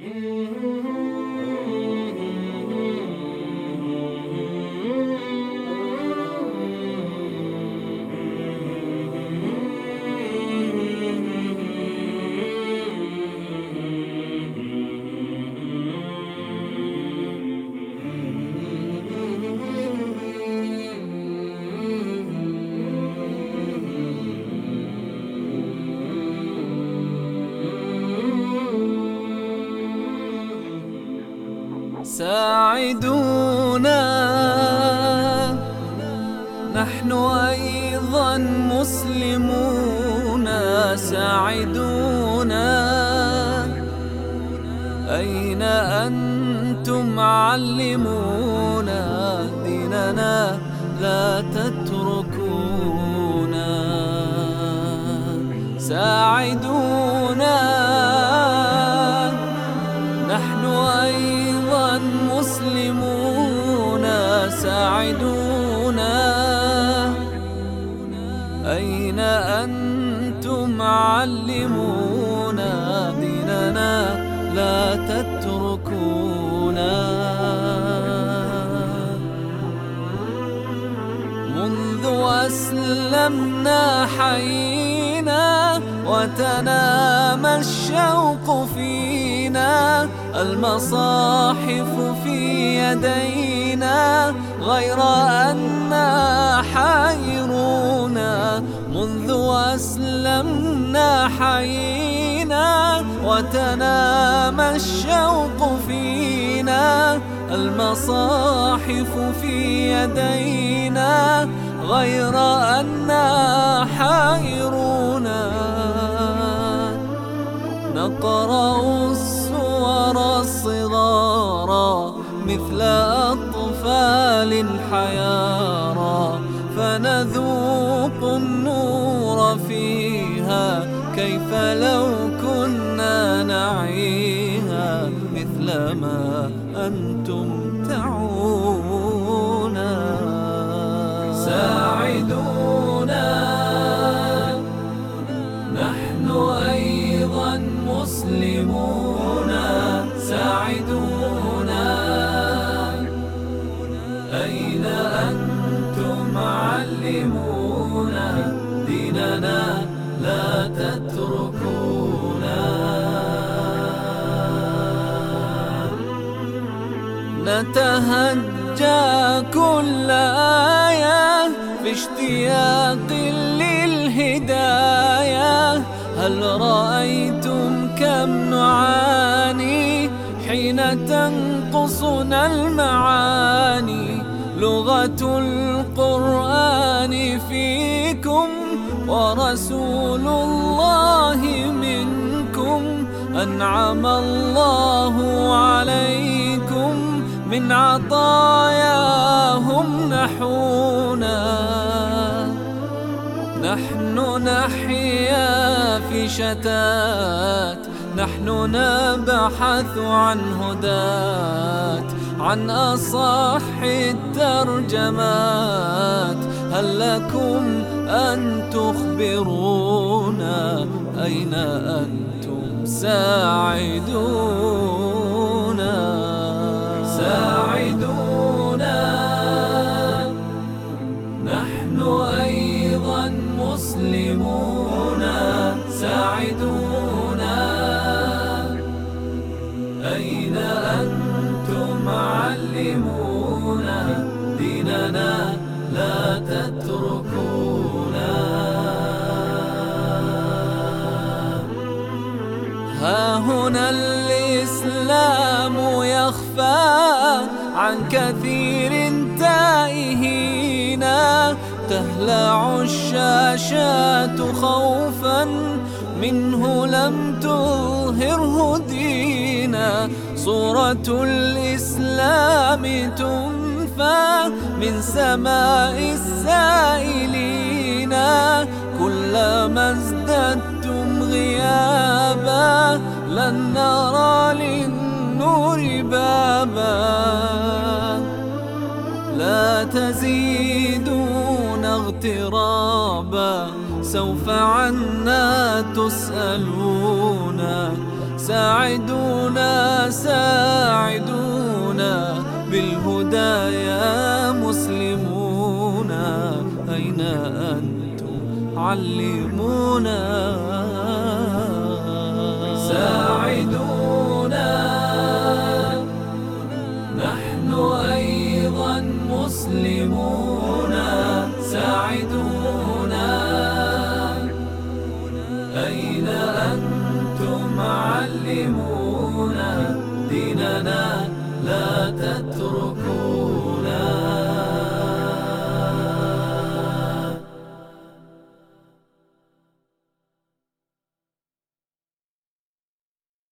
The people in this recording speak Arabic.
إن ساعدونا. نحن أيضا مسلمون. ساعدونا. أين أنتم علمونا ديننا لا تتركونا. ساعدونا. توعدونا أين أنتم علمونا ديننا لا تتركونا. منذ أسلمنا حينا وتنام الشوق فينا المصاحف في يدينا. غير أنا حيرونا منذ أسلمنا حينا وتنام الشوق فينا المصاحف في يدينا غير أنا حيرونا نقرأ الصور الصغار مثل بال حيارا فنذوق النور فيها كيف لو كنا نعيها مثل ما أنت تتهجى كل آية باشتياق للهداية. هل رأيتم كم نعاني حين تنقصنا المعاني؟ لغة القرآن فيكم ورسول الله منكم. أنعم الله عليكم من عطاياهم نحونا نحن نحيا في شتات نحن نبحث عن هدات عن أصح الترجمات هل لكم أن تخبرونا أين أنتم ساعدون تواعدونا أين أنتم علمونا ديننا لا تتركونا. ها هنا الإسلام يخفى عن كثير تائهين تهلع الشاشات خوفا منه لم تظهره دينا. صورة الإسلام تنفى من سماء السائلين. كلما ازددتم غيابا لن نرى للنور بابا. لا تزيدون اغترابا سوف عنا تسألون. ساعدونا ساعدونا. بالهدى يا مسلمون أين أنتم؟ علمونا. پورا